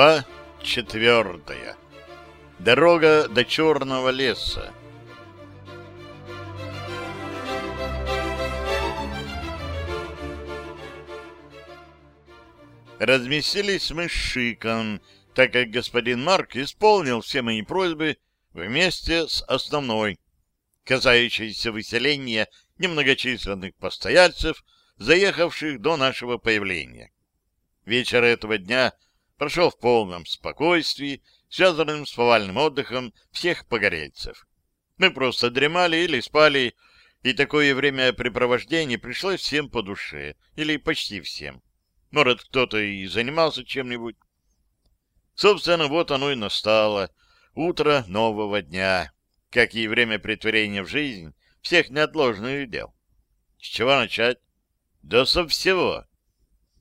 Глава четвертая. Дорога до Черного леса. Разместились мы с Шиком, так как господин Марк исполнил все мои просьбы вместе с основной, касающейся выселения немногочисленных постояльцев, заехавших до нашего появления. Вечер этого дня прошел в полном спокойствии, связанном с повальным отдыхом всех погорельцев. Мы просто дремали или спали, и такое времяпрепровождение пришлось всем по душе, или почти всем. Может, кто-то и занимался чем-нибудь. Собственно, вот оно и настало, утро нового дня, как и время притворения в жизнь всех неотложных дел. С чего начать? Да со всего.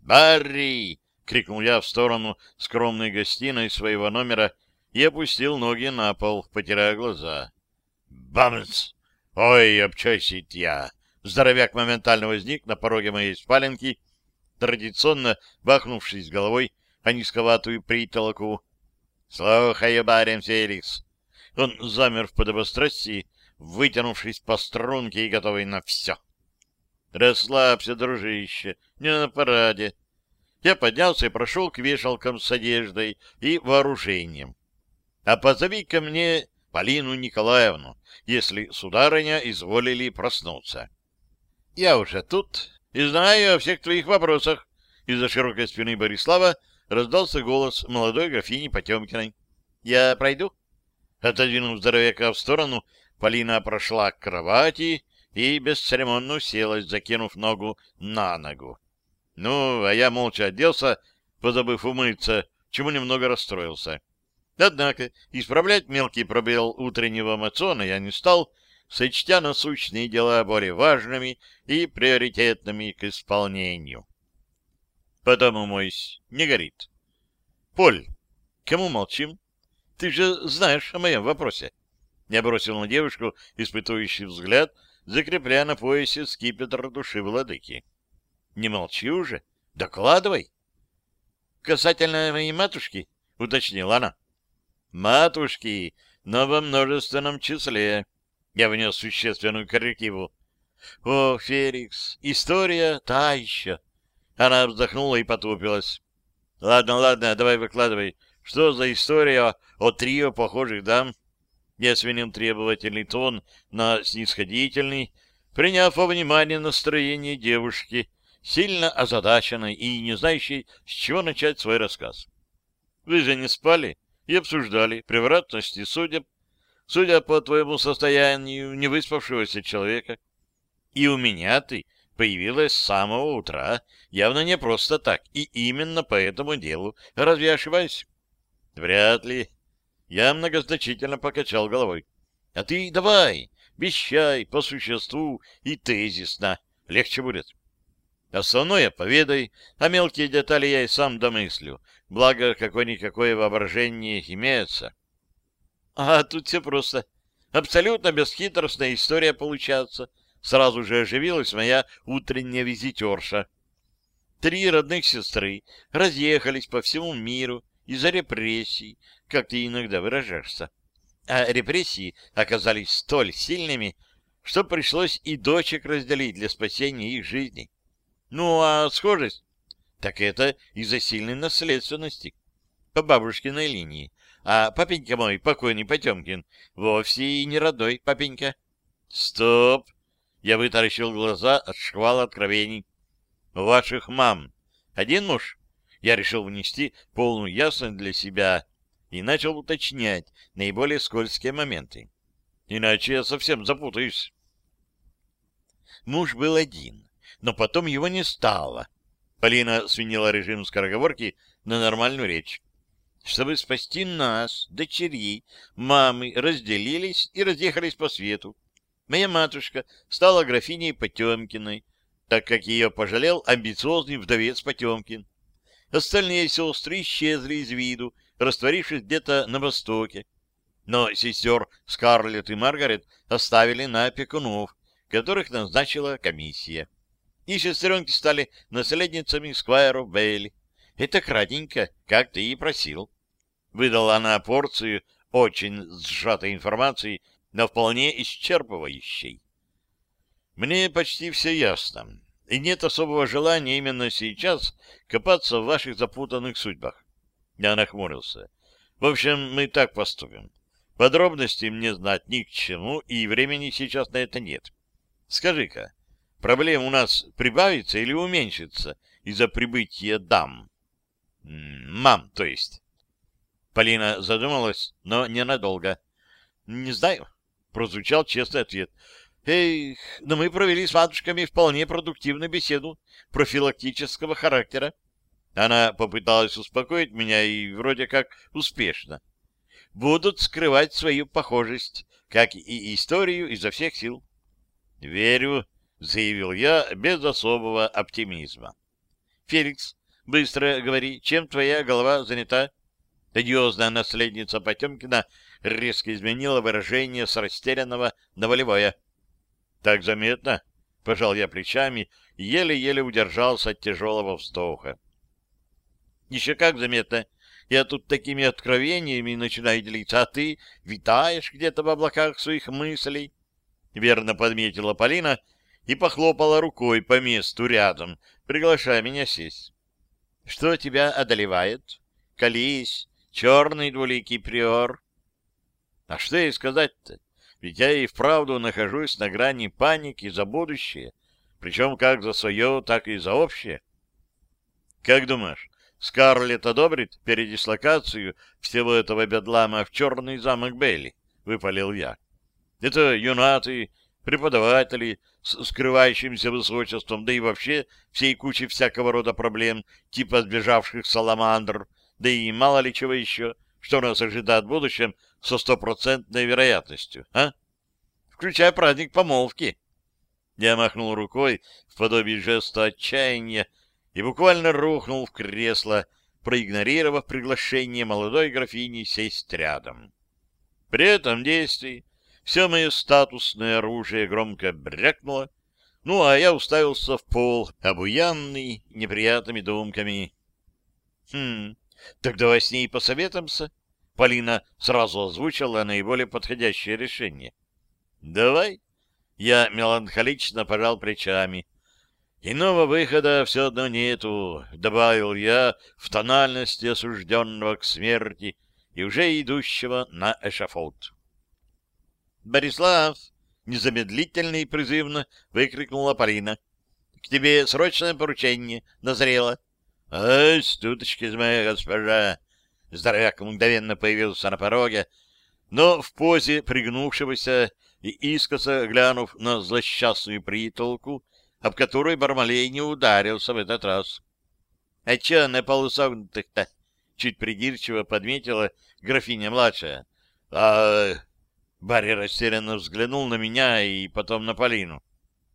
«Барри!» — крикнул я в сторону скромной гостиной своего номера и опустил ноги на пол, потирая глаза. «Бамс! Ой, обчайся я!» Здоровяк моментально возник на пороге моей спаленки, традиционно бахнувшись головой о низковатую притолоку. «Слухаю, барин Феликс!» Он замер в подобострастии, вытянувшись по струнке и готовый на все. «Расслабься, дружище, не на параде». Я поднялся и прошел к вешалкам с одеждой и вооружением. «А позови ко мне Полину Николаевну, если сударыня изволили проснуться». «Я уже тут и знаю о всех твоих вопросах». Из-за широкой спины Борислава раздался голос молодой графини Потемкиной. «Я пройду?» Отодвинув здоровяка в сторону, Полина прошла к кровати и бесцеремонно уселась, закинув ногу на ногу. Ну, а я молча оделся, позабыв умыться, чему немного расстроился. Однако исправлять мелкий пробел утреннего мациона я не стал, сочтя насущные дела более важными и приоритетными к исполнению. Потом умойся, не горит. Поль, кому молчим? Ты же знаешь о моем вопросе. Я бросил на девушку испытующий взгляд, закрепляя на поясе скипетр души владыки. — Не молчи уже, докладывай. — Касательно моей матушки, — уточнила она. — Матушки, но во множественном числе. Я внес существенную коррективу. — О, Феликс, история та еще. Она вздохнула и потупилась. — Ладно, ладно, давай выкладывай. Что за история о трио похожих дам? Я сменил требовательный тон на снисходительный, приняв во внимание настроение девушки, сильно озадаченной и не знающей, с чего начать свой рассказ. Вы же не спали и обсуждали превратности судеб, судя по твоему состоянию невыспавшегося человека. И у меня ты появилась с самого утра, явно не просто так, и именно по этому делу. Разве я ошибаюсь? Вряд ли. Я многозначительно покачал головой. А ты давай, вещай по существу и тезисно. Легче будет. Основное поведай, а мелкие детали я и сам домыслю. Благо, какое-никакое воображение имеется. А тут все просто. Абсолютно бесхитростная история получается. Сразу же оживилась моя утренняя визитерша. Три родных сестры разъехались по всему миру, из-за репрессий, как ты иногда выражаешься. А репрессии оказались столь сильными, что пришлось и дочек разделить для спасения их жизни. Ну, а схожесть? Так это из-за сильной наследственности по бабушкиной линии. А папенька мой, покойный Потемкин, вовсе и не родной папенька. Стоп! Я вытаращил глаза от шквала откровений. Ваших мам один муж? я решил внести полную ясность для себя и начал уточнять наиболее скользкие моменты. Иначе я совсем запутаюсь. Муж был один, но потом его не стало. Полина сменила режим скороговорки на нормальную речь. Чтобы спасти нас, дочерей, мамы разделились и разъехались по свету. Моя матушка стала графиней Потемкиной, так как ее пожалел амбициозный вдовец Потемкин. Остальные сестры исчезли из виду, растворившись где-то на востоке. Но сестер Скарлетт и Маргарет оставили на опекунов, которых назначила комиссия. И сестренки стали наследницами Сквайров Бейли. Это кратенько, как ты и просил. Выдала она порцию очень сжатой информации, но вполне исчерпывающей. Мне почти все ясно, и нет особого желания именно сейчас копаться в ваших запутанных судьбах. Я нахмурился. В общем, мы так поступим. Подробности мне знать ни к чему, и времени сейчас на это нет. Скажи-ка, проблем у нас прибавится или уменьшится из-за прибытия дам? Мам, то есть. Полина задумалась, но ненадолго. Не знаю, прозвучал честный ответ. Эх, но мы провели с матушками вполне продуктивную беседу профилактического характера. Она попыталась успокоить меня и вроде как успешно. Будут скрывать свою похожесть, как и историю изо всех сил. «Верю», — заявил я без особого оптимизма. «Феликс, быстро говори, чем твоя голова занята?» Одиозная наследница Потемкина резко изменила выражение с растерянного на волевое. «Так заметно?» — пожал я плечами и еле-еле удержался от тяжелого вздоха. «Еще как заметно. Я тут такими откровениями начинаю делиться, а ты витаешь где-то в облаках своих мыслей». Верно подметила Полина и похлопала рукой по месту рядом, приглашая меня сесть. «Что тебя одолевает? Колись, черный двуликий приор». «А что ей сказать-то? Ведь я и вправду нахожусь на грани паники за будущее, причем как за свое, так и за общее. Как думаешь, Скарлетт одобрит передислокацию всего этого бедлама в черный замок Бейли? — выпалил я. Это юнаты, преподаватели с скрывающимся высочеством, да и вообще всей кучей всякого рода проблем, типа сбежавших саламандр, да и мало ли чего еще, что нас ожидает в будущем со стопроцентной вероятностью, а? Включая праздник помолвки. Я махнул рукой в подобии жеста отчаяния и буквально рухнул в кресло, проигнорировав приглашение молодой графини сесть рядом. При этом действии все мое статусное оружие громко брякнуло, ну, а я уставился в пол, обуянный неприятными думками. Хм, так давай с ней посоветуемся. Полина сразу озвучила наиболее подходящее решение. Давай. Я меланхолично пожал плечами. Иного выхода все одно нету, добавил я в тональности осужденного к смерти и уже идущего на эшафот. Борислав, незамедлительно и призывно выкрикнула Полина. — К тебе срочное поручение назрело. — Ай, стуточки моя госпожа! Здоровяк мгновенно появился на пороге, но в позе пригнувшегося и искоса глянув на злосчастную притолку, об которой Бармалей не ударился в этот раз. — А че на полусогнутых-то? — чуть придирчиво подметила графиня-младшая. — А... Барри растерянно взглянул на меня и потом на Полину.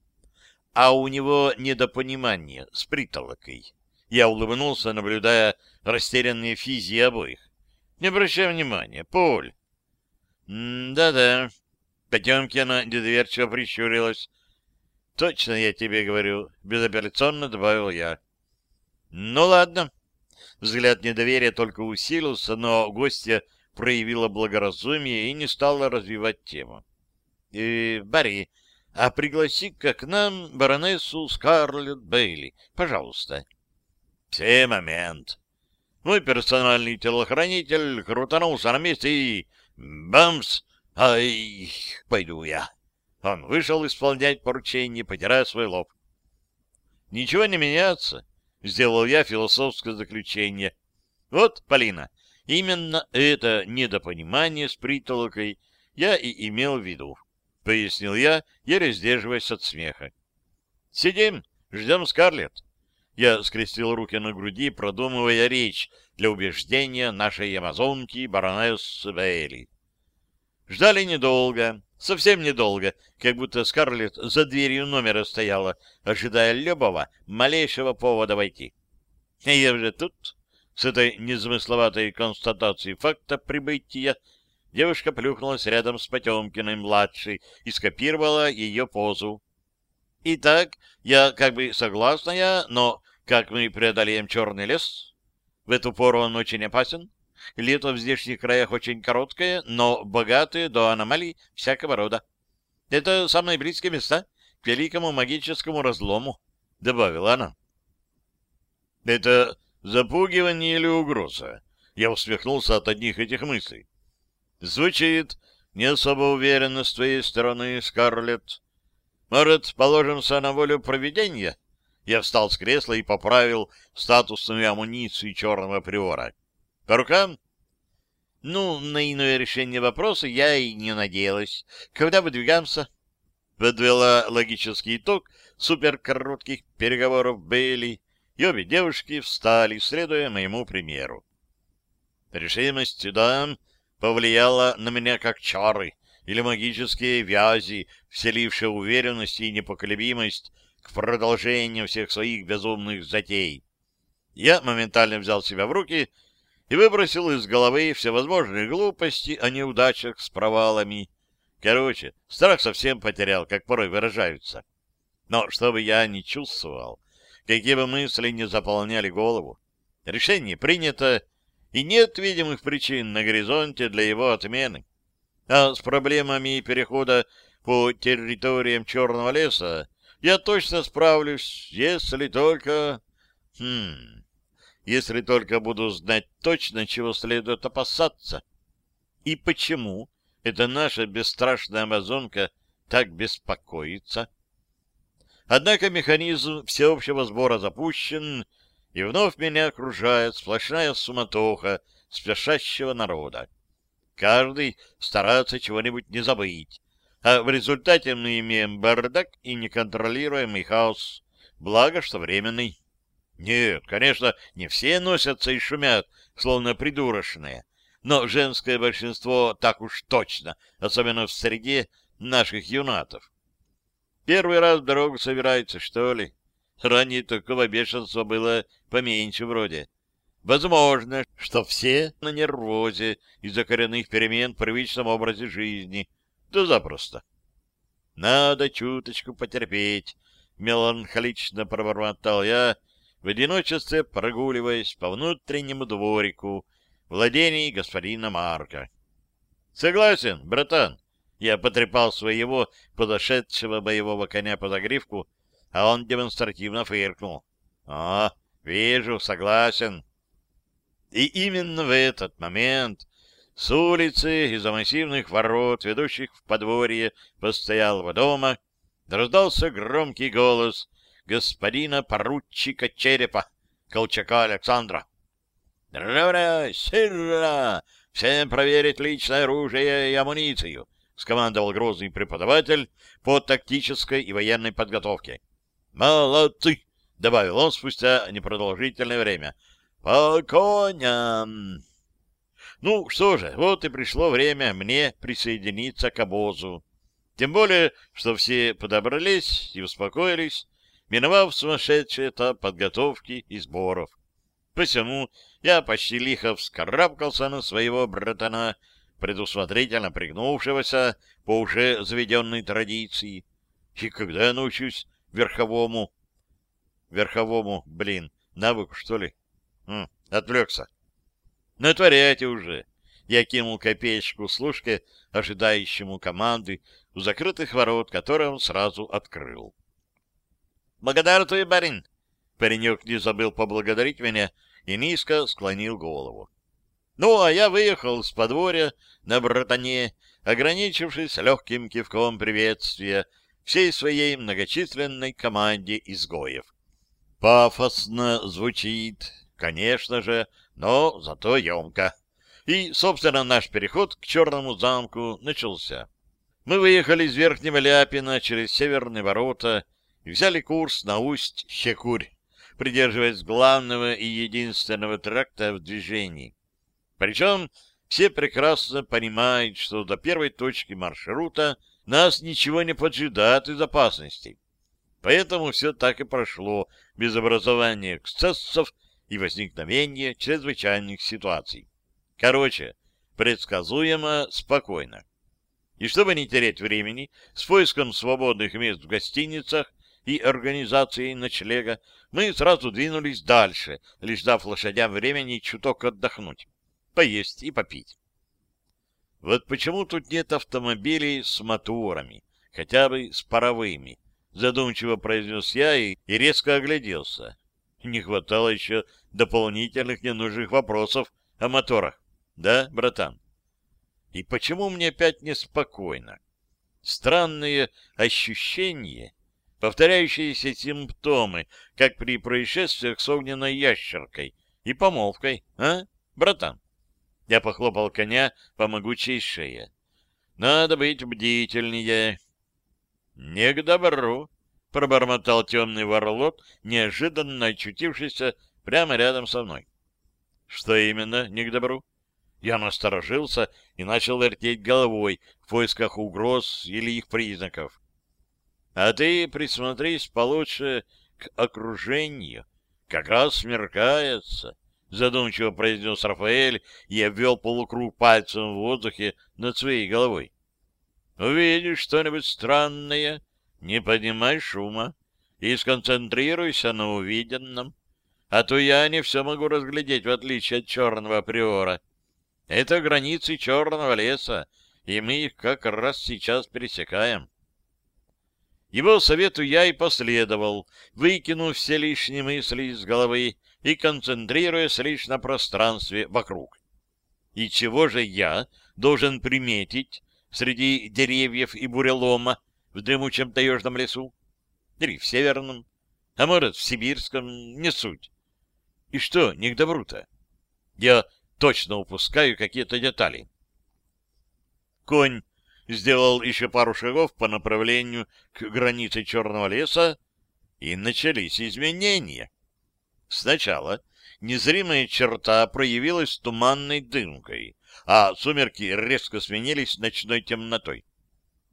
— А у него недопонимание с притолокой. Я улыбнулся, наблюдая растерянные физии обоих. — Не обращай внимания, Поль. «Да-да». Потемкина недоверчиво прищурилась. «Точно я тебе говорю», — безапелляционно добавил я. «Ну ладно». Взгляд недоверия только усилился, но гостья проявила благоразумие и не стала развивать тему. «Э, «Барри, а пригласи-ка к нам баронессу Скарлетт Бейли, пожалуйста». «Все момент». Мой персональный телохранитель крутанулся на месте и Бамс! Ай, пойду я. Он вышел исполнять поручение, потирая свой лоб. Ничего не меняется, сделал я философское заключение. Вот, Полина, именно это недопонимание с притолокой я и имел в виду, пояснил я, еле сдерживаясь от смеха. Сидим, ждем Скарлетт. Я скрестил руки на груди, продумывая речь для убеждения нашей амазонки баронессы Бейли. Ждали недолго, совсем недолго, как будто Скарлетт за дверью номера стояла, ожидая любого, малейшего повода войти. Я уже тут, с этой незамысловатой констатацией факта прибытия, девушка плюхнулась рядом с Потемкиной-младшей и скопировала ее позу. Итак, я как бы согласная, но как мы преодолеем черный лес? В эту пору он очень опасен. Лето в здешних краях очень короткое, но богатое до аномалий всякого рода. Это самые близкие места к великому магическому разлому, — добавила она. — Это запугивание или угроза? Я усмехнулся от одних этих мыслей. — Звучит не особо уверенно с твоей стороны, Скарлетт. Может, положимся на волю провидения? Я встал с кресла и поправил статусную амуницию черного приора. — По рукам? — Ну, на иное решение вопроса я и не надеялась. Когда выдвигаемся? Подвела логический итог суперкоротких переговоров Бейли, и обе девушки встали, следуя моему примеру. Решимость дам повлияла на меня как чары или магические вязи, вселившие уверенность и непоколебимость к продолжению всех своих безумных затей. Я моментально взял себя в руки и выбросил из головы всевозможные глупости о неудачах с провалами. Короче, страх совсем потерял, как порой выражаются. Но чтобы я не чувствовал, какие бы мысли не заполняли голову, решение принято, и нет видимых причин на горизонте для его отмены. А с проблемами перехода по территориям Черного леса я точно справлюсь, если только... Хм... Если только буду знать точно, чего следует опасаться. И почему эта наша бесстрашная амазонка так беспокоится? Однако механизм всеобщего сбора запущен, и вновь меня окружает сплошная суматоха спешащего народа. Каждый старается чего-нибудь не забыть, а в результате мы имеем бардак и неконтролируемый хаос, благо что временный. Нет, конечно, не все носятся и шумят, словно придурочные, но женское большинство так уж точно, особенно в среде наших юнатов. Первый раз в дорогу собирается, что ли? Ранее такого бешенства было поменьше вроде. Возможно, что все на нервозе из-за коренных перемен в привычном образе жизни. Да запросто. Надо чуточку потерпеть, меланхолично пробормотал я, в одиночестве прогуливаясь по внутреннему дворику владений господина Марка. Согласен, братан. Я потрепал своего подошедшего боевого коня по загривку, а он демонстративно фыркнул. — А, вижу, согласен. И именно в этот момент с улицы из-за массивных ворот, ведущих в подворье постоялого дома, раздался громкий голос господина поручика Черепа, Колчака Александра. «Здравия, сирра! Всем проверить личное оружие и амуницию!» — скомандовал грозный преподаватель по тактической и военной подготовке. «Молодцы!» — добавил он спустя непродолжительное время. «По коням!» Ну, что же, вот и пришло время мне присоединиться к обозу. Тем более, что все подобрались и успокоились, миновав сумасшедший этап подготовки и сборов. Посему я почти лихо вскарабкался на своего братана, предусмотрительно пригнувшегося по уже заведенной традиции. И когда я научусь верховому... Верховому, блин, навыку, что ли? М, отвлекся. Натворяйте уже. Я кинул копеечку служке, ожидающему команды, у закрытых ворот, которые он сразу открыл. «Благодарствуй, барин!» Паренек не забыл поблагодарить меня и низко склонил голову. Ну, а я выехал с подворья на братане, ограничившись легким кивком приветствия всей своей многочисленной команде изгоев. Пафосно звучит, конечно же, но зато емко. И, собственно, наш переход к Черному замку начался. Мы выехали из Верхнего Ляпина через Северные ворота и взяли курс на усть Щекурь, придерживаясь главного и единственного тракта в движении. Причем все прекрасно понимают, что до первой точки маршрута нас ничего не поджидает из опасностей. Поэтому все так и прошло, без образования эксцессов и возникновения чрезвычайных ситуаций. Короче, предсказуемо, спокойно. И чтобы не терять времени, с поиском свободных мест в гостиницах и организацией ночлега, мы сразу двинулись дальше, лишь дав лошадям времени чуток отдохнуть, поесть и попить. Вот почему тут нет автомобилей с моторами, хотя бы с паровыми, задумчиво произнес я и, и резко огляделся. Не хватало еще дополнительных ненужных вопросов о моторах. Да, братан? И почему мне опять неспокойно? Странные ощущения, повторяющиеся симптомы, как при происшествиях с огненной ящеркой и помолвкой, а, братан? Я похлопал коня по могучей шее. Надо быть бдительнее. Не к добру, пробормотал темный ворлот, неожиданно очутившийся прямо рядом со мной. Что именно не к добру? Я насторожился и начал вертеть головой в поисках угроз или их признаков. А ты присмотрись получше к окружению. Как раз смеркается, — задумчиво произнес Рафаэль и обвел полукруг пальцем в воздухе над своей головой. — Увидишь что-нибудь странное, не поднимай шума и сконцентрируйся на увиденном, а то я не все могу разглядеть, в отличие от черного приора. — это границы черного леса, и мы их как раз сейчас пересекаем. Его совету я и последовал, выкинув все лишние мысли из головы и концентрируясь лишь на пространстве вокруг. И чего же я должен приметить среди деревьев и бурелома в дремучем таежном лесу? Или в северном? А может, в сибирском? Не суть. И что, не к добру-то? Я точно упускаю какие-то детали. Конь сделал еще пару шагов по направлению к границе черного леса, и начались изменения. Сначала незримая черта проявилась туманной дымкой, а сумерки резко сменились ночной темнотой.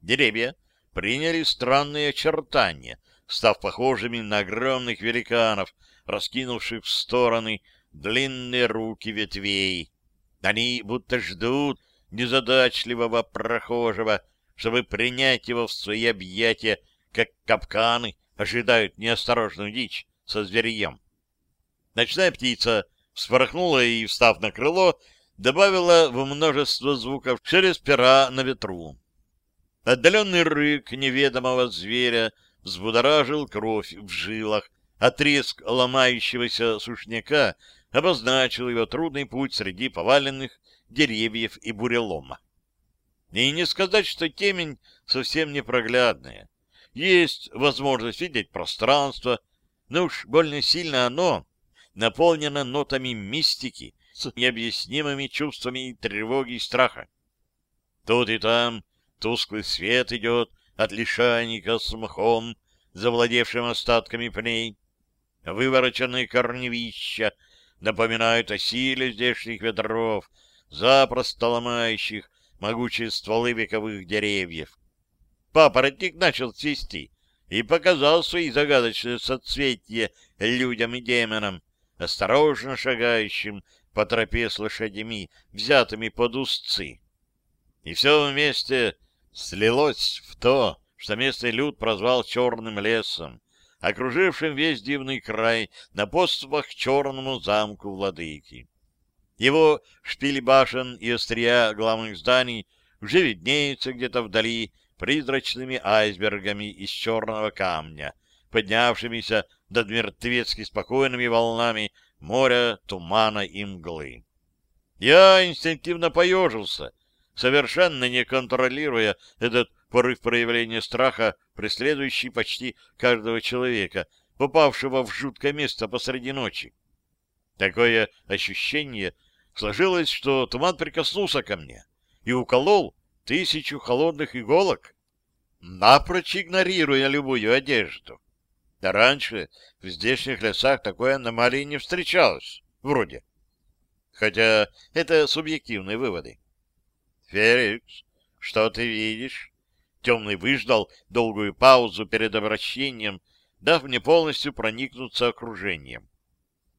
Деревья приняли странные очертания, став похожими на огромных великанов, раскинувших в стороны длинные руки ветвей. Они будто ждут незадачливого прохожего, чтобы принять его в свои объятия, как капканы ожидают неосторожную дичь со зверьем. Ночная птица вспорхнула и, встав на крыло, добавила в множество звуков через пера на ветру. Отдаленный рык неведомого зверя взбудоражил кровь в жилах, а ломающегося сушняка обозначил его трудный путь среди поваленных деревьев и бурелома. И не сказать, что темень совсем непроглядная. Есть возможность видеть пространство, но уж больно сильно оно наполнено нотами мистики с необъяснимыми чувствами тревоги и страха. Тут и там тусклый свет идет от лишайника с мхом, завладевшим остатками пней, вывороченные корневища напоминают о силе здешних ветров, запросто ломающих могучие стволы вековых деревьев. Папоротник начал цвести и показал свои загадочные соцветия людям и демонам, осторожно шагающим по тропе с лошадями, взятыми под узцы. И все вместе слилось в то, что местный люд прозвал черным лесом, окружившим весь дивный край на подступах к черному замку владыки. Его шпили башен и острия главных зданий уже виднеются где-то вдали призрачными айсбергами из черного камня, поднявшимися над мертвецки спокойными волнами моря, тумана и мглы. Я инстинктивно поежился, совершенно не контролируя этот порыв проявления страха, преследующий почти каждого человека, попавшего в жуткое место посреди ночи. Такое ощущение сложилось, что туман прикоснулся ко мне и уколол тысячу холодных иголок, напрочь игнорируя любую одежду. Раньше в здешних лесах такой аномалии не встречалось, вроде. Хотя это субъективные выводы. Феликс, что ты видишь? Темный выждал долгую паузу перед обращением, дав мне полностью проникнуться окружением.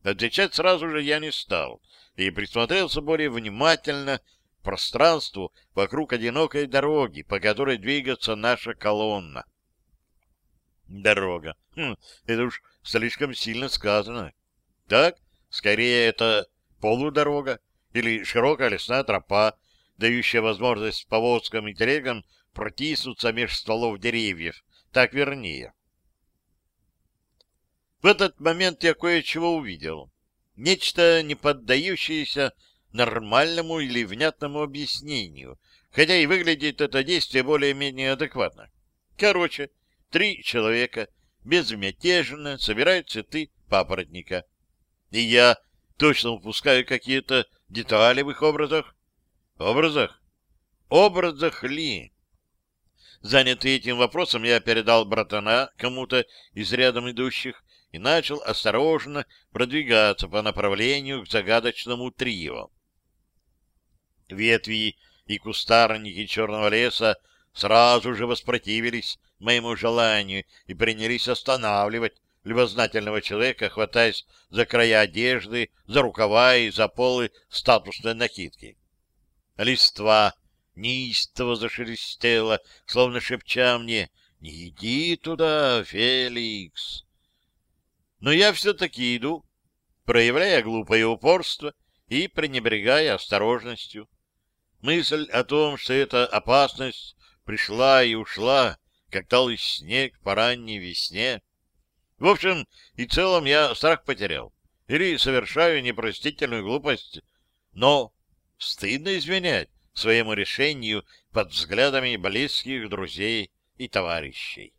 Отвечать сразу же я не стал и присмотрелся более внимательно к пространству вокруг одинокой дороги, по которой двигается наша колонна. Дорога. Хм, это уж слишком сильно сказано. Так, скорее, это полудорога или широкая лесная тропа, дающая возможность повозкам и телегам протиснуться меж стволов деревьев. Так вернее. В этот момент я кое-чего увидел. Нечто, не поддающееся нормальному или внятному объяснению, хотя и выглядит это действие более-менее адекватно. Короче, три человека безмятежно собирают цветы папоротника. И я точно упускаю какие-то детали в их образах. Образах? Образах ли? Занятый этим вопросом, я передал братана кому-то из рядом идущих и начал осторожно продвигаться по направлению к загадочному трио. Ветви и кустарники черного леса сразу же воспротивились моему желанию и принялись останавливать любознательного человека, хватаясь за края одежды, за рукава и за полы статусной накидки. Листва неистово зашелестела, словно шепча мне «Не иди туда, Феликс!» Но я все-таки иду, проявляя глупое упорство и пренебрегая осторожностью. Мысль о том, что эта опасность пришла и ушла, как талый снег по ранней весне. В общем и целом я страх потерял. Или совершаю непростительную глупость. Но стыдно изменять своему решению под взглядами близких друзей и товарищей.